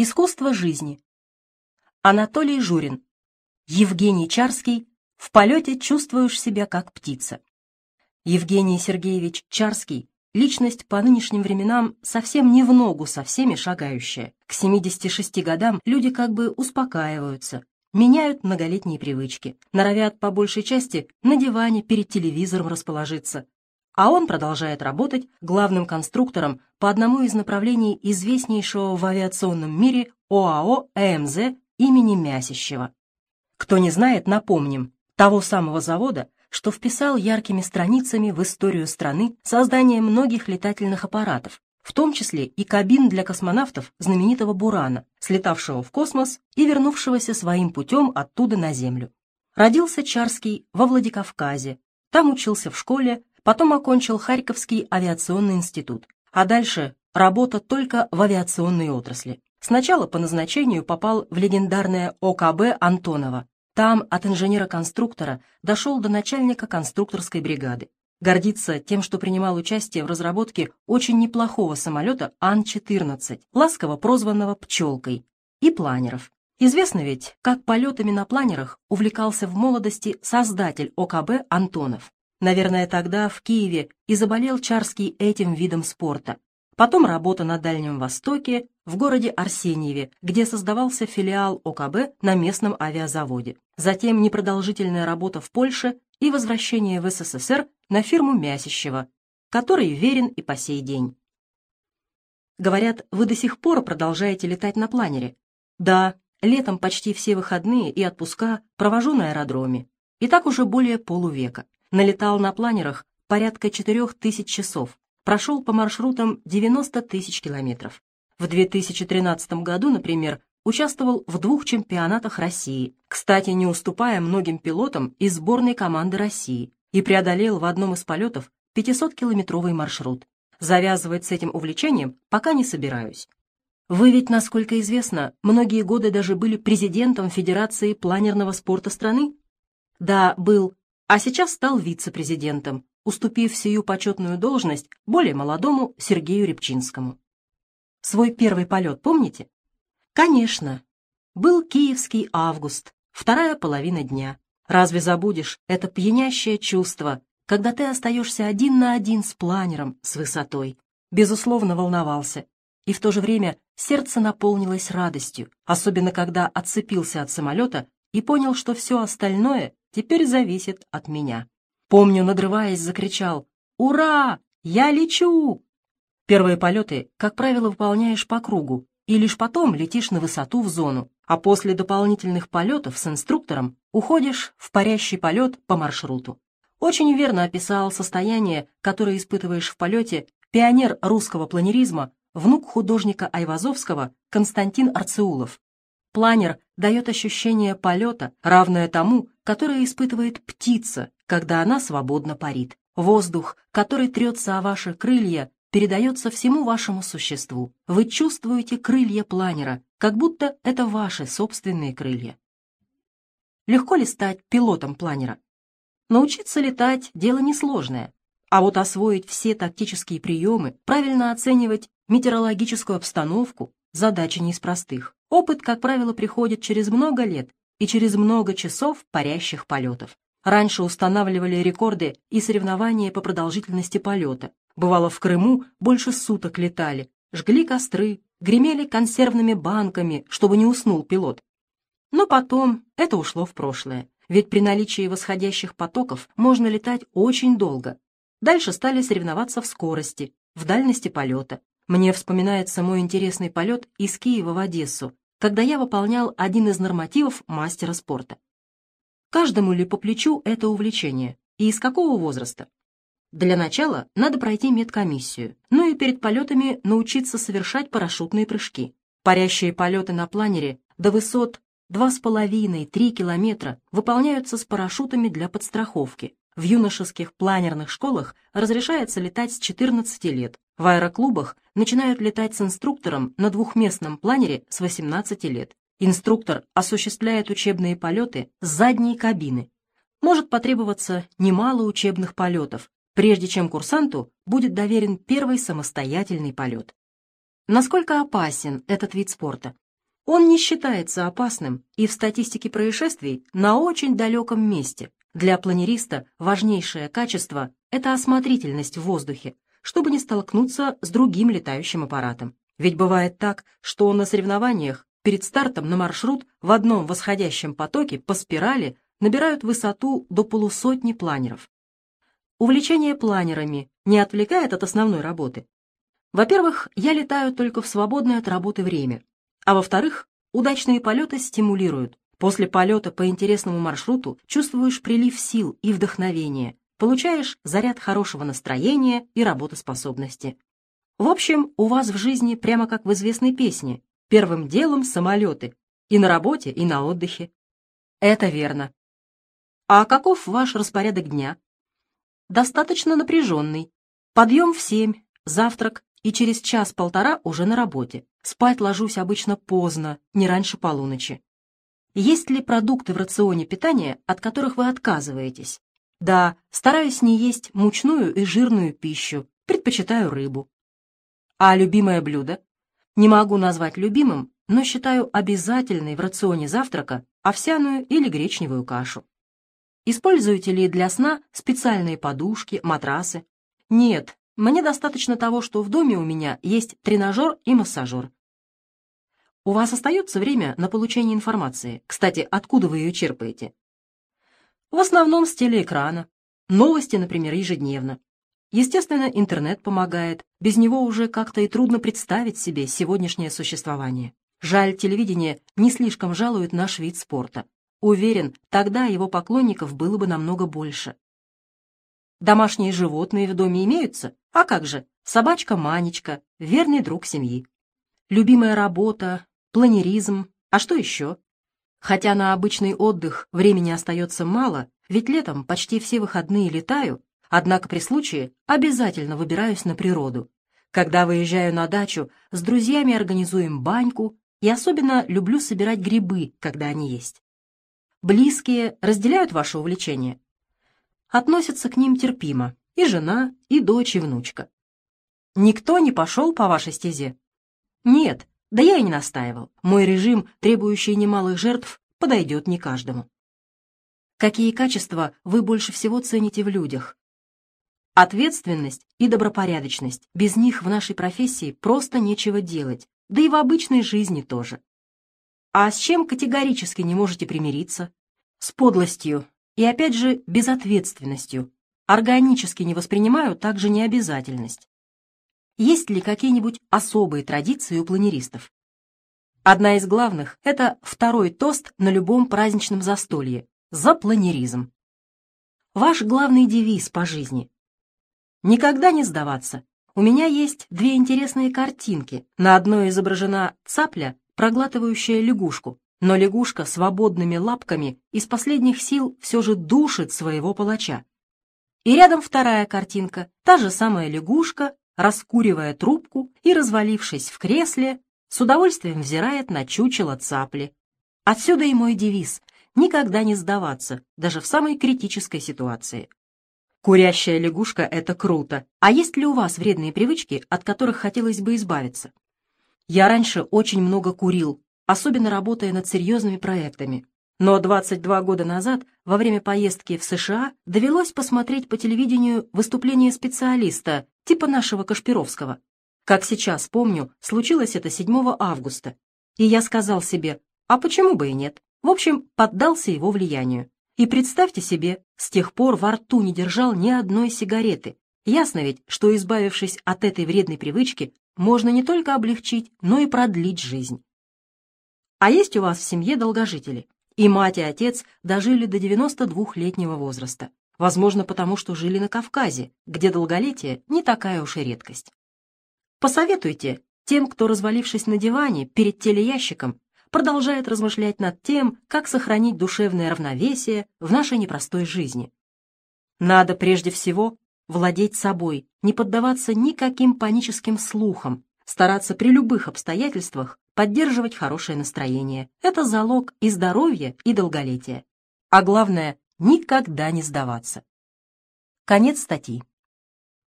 Искусство жизни. Анатолий Журин. Евгений Чарский. В полете чувствуешь себя как птица. Евгений Сергеевич Чарский – личность по нынешним временам совсем не в ногу со всеми шагающая. К 76 годам люди как бы успокаиваются, меняют многолетние привычки, норовят по большей части на диване перед телевизором расположиться, а он продолжает работать главным конструктором по одному из направлений известнейшего в авиационном мире ОАО АМЗ имени Мясищева. Кто не знает, напомним, того самого завода, что вписал яркими страницами в историю страны создание многих летательных аппаратов, в том числе и кабин для космонавтов знаменитого Бурана, слетавшего в космос и вернувшегося своим путем оттуда на Землю. Родился Чарский во Владикавказе, там учился в школе, Потом окончил Харьковский авиационный институт, а дальше работа только в авиационной отрасли. Сначала по назначению попал в легендарное ОКБ Антонова. Там от инженера-конструктора дошел до начальника конструкторской бригады. Гордится тем, что принимал участие в разработке очень неплохого самолета Ан-14, ласково прозванного «пчелкой», и планеров. Известно ведь, как полетами на планерах увлекался в молодости создатель ОКБ Антонов. Наверное, тогда в Киеве и заболел Чарский этим видом спорта. Потом работа на Дальнем Востоке, в городе Арсеньеве, где создавался филиал ОКБ на местном авиазаводе. Затем непродолжительная работа в Польше и возвращение в СССР на фирму Мясищева, который верен и по сей день. Говорят, вы до сих пор продолжаете летать на планере? Да, летом почти все выходные и отпуска провожу на аэродроме. И так уже более полувека налетал на планерах порядка 4000 часов, прошел по маршрутам 90 тысяч километров. В 2013 году, например, участвовал в двух чемпионатах России, кстати, не уступая многим пилотам из сборной команды России, и преодолел в одном из полетов 500-километровый маршрут. Завязывать с этим увлечением пока не собираюсь. Вы ведь, насколько известно, многие годы даже были президентом Федерации планерного спорта страны? Да, был, а сейчас стал вице-президентом, уступив сию почетную должность более молодому Сергею Репчинскому. Свой первый полет помните? Конечно. Был киевский август, вторая половина дня. Разве забудешь это пьянящее чувство, когда ты остаешься один на один с планером, с высотой? Безусловно, волновался. И в то же время сердце наполнилось радостью, особенно когда отцепился от самолета и понял, что все остальное теперь зависит от меня. Помню, надрываясь, закричал «Ура! Я лечу!» Первые полеты, как правило, выполняешь по кругу, и лишь потом летишь на высоту в зону, а после дополнительных полетов с инструктором уходишь в парящий полет по маршруту. Очень верно описал состояние, которое испытываешь в полете пионер русского планеризма, внук художника Айвазовского Константин Арцеулов. Планер дает ощущение полета, равное тому, которое испытывает птица, когда она свободно парит. Воздух, который трется о ваши крылья, передается всему вашему существу. Вы чувствуете крылья планера, как будто это ваши собственные крылья. Легко ли стать пилотом планера? Научиться летать – дело несложное. А вот освоить все тактические приемы, правильно оценивать метеорологическую обстановку – задача не из простых. Опыт, как правило, приходит через много лет и через много часов парящих полетов. Раньше устанавливали рекорды и соревнования по продолжительности полета. Бывало, в Крыму больше суток летали, жгли костры, гремели консервными банками, чтобы не уснул пилот. Но потом это ушло в прошлое, ведь при наличии восходящих потоков можно летать очень долго. Дальше стали соревноваться в скорости, в дальности полета. Мне вспоминается мой интересный полет из Киева в Одессу, когда я выполнял один из нормативов мастера спорта. Каждому ли по плечу это увлечение и из какого возраста? Для начала надо пройти медкомиссию, ну и перед полетами научиться совершать парашютные прыжки. Парящие полеты на планере до высот 2,5-3 километра выполняются с парашютами для подстраховки. В юношеских планерных школах разрешается летать с 14 лет, в аэроклубах начинают летать с инструктором на двухместном планере с 18 лет. Инструктор осуществляет учебные полеты с задней кабины. Может потребоваться немало учебных полетов, прежде чем курсанту будет доверен первый самостоятельный полет. Насколько опасен этот вид спорта? Он не считается опасным и в статистике происшествий на очень далеком месте. Для планериста важнейшее качество – это осмотрительность в воздухе, чтобы не столкнуться с другим летающим аппаратом. Ведь бывает так, что на соревнованиях перед стартом на маршрут в одном восходящем потоке по спирали набирают высоту до полусотни планеров. Увлечение планерами не отвлекает от основной работы. Во-первых, я летаю только в свободное от работы время, а во-вторых, удачные полеты стимулируют. После полета по интересному маршруту чувствуешь прилив сил и вдохновения, получаешь заряд хорошего настроения и работоспособности. В общем, у вас в жизни прямо как в известной песне «Первым делом самолеты» и на работе, и на отдыхе. Это верно. А каков ваш распорядок дня? Достаточно напряженный. Подъем в семь, завтрак и через час-полтора уже на работе. Спать ложусь обычно поздно, не раньше полуночи. Есть ли продукты в рационе питания, от которых вы отказываетесь? Да, стараюсь не есть мучную и жирную пищу, предпочитаю рыбу. А любимое блюдо? Не могу назвать любимым, но считаю обязательной в рационе завтрака овсяную или гречневую кашу. Используете ли для сна специальные подушки, матрасы? Нет, мне достаточно того, что в доме у меня есть тренажер и массажер. У вас остается время на получение информации. Кстати, откуда вы ее черпаете? В основном с телеэкрана. Новости, например, ежедневно. Естественно, интернет помогает. Без него уже как-то и трудно представить себе сегодняшнее существование. Жаль, телевидение не слишком жалует наш вид спорта. Уверен, тогда его поклонников было бы намного больше. Домашние животные в доме имеются? А как же, собачка Манечка, верный друг семьи. Любимая работа, планеризм, а что еще? Хотя на обычный отдых времени остается мало, ведь летом почти все выходные летаю, однако при случае обязательно выбираюсь на природу. Когда выезжаю на дачу, с друзьями организуем баньку, и особенно люблю собирать грибы, когда они есть. Близкие разделяют ваше увлечение? Относятся к ним терпимо, и жена, и дочь, и внучка. Никто не пошел по вашей стезе? Нет, да я и не настаивал. Мой режим, требующий немалых жертв, подойдет не каждому. Какие качества вы больше всего цените в людях? Ответственность и добропорядочность. Без них в нашей профессии просто нечего делать, да и в обычной жизни тоже. А с чем категорически не можете примириться? С подлостью и, опять же, безответственностью. Органически не воспринимаю также необязательность. Есть ли какие-нибудь особые традиции у планеристов? Одна из главных – это второй тост на любом праздничном застолье – за планеризм. Ваш главный девиз по жизни – никогда не сдаваться. У меня есть две интересные картинки. На одной изображена цапля, проглатывающая лягушку, но лягушка свободными лапками из последних сил все же душит своего палача. И рядом вторая картинка, та же самая лягушка, раскуривая трубку и, развалившись в кресле, с удовольствием взирает на чучело цапли. Отсюда и мой девиз — никогда не сдаваться, даже в самой критической ситуации. Курящая лягушка — это круто. А есть ли у вас вредные привычки, от которых хотелось бы избавиться? Я раньше очень много курил, особенно работая над серьезными проектами. Но 22 года назад, во время поездки в США, довелось посмотреть по телевидению выступление специалиста, типа нашего Кашпировского. Как сейчас помню, случилось это 7 августа. И я сказал себе, а почему бы и нет? В общем, поддался его влиянию. И представьте себе, с тех пор во рту не держал ни одной сигареты. Ясно ведь, что, избавившись от этой вредной привычки, можно не только облегчить, но и продлить жизнь. А есть у вас в семье долгожители? И мать, и отец дожили до 92-летнего возраста. Возможно, потому что жили на Кавказе, где долголетие не такая уж и редкость. Посоветуйте тем, кто, развалившись на диване перед телеящиком, продолжает размышлять над тем, как сохранить душевное равновесие в нашей непростой жизни. Надо прежде всего владеть собой, не поддаваться никаким паническим слухам, стараться при любых обстоятельствах поддерживать хорошее настроение. Это залог и здоровья, и долголетия. А главное, никогда не сдаваться. Конец статьи.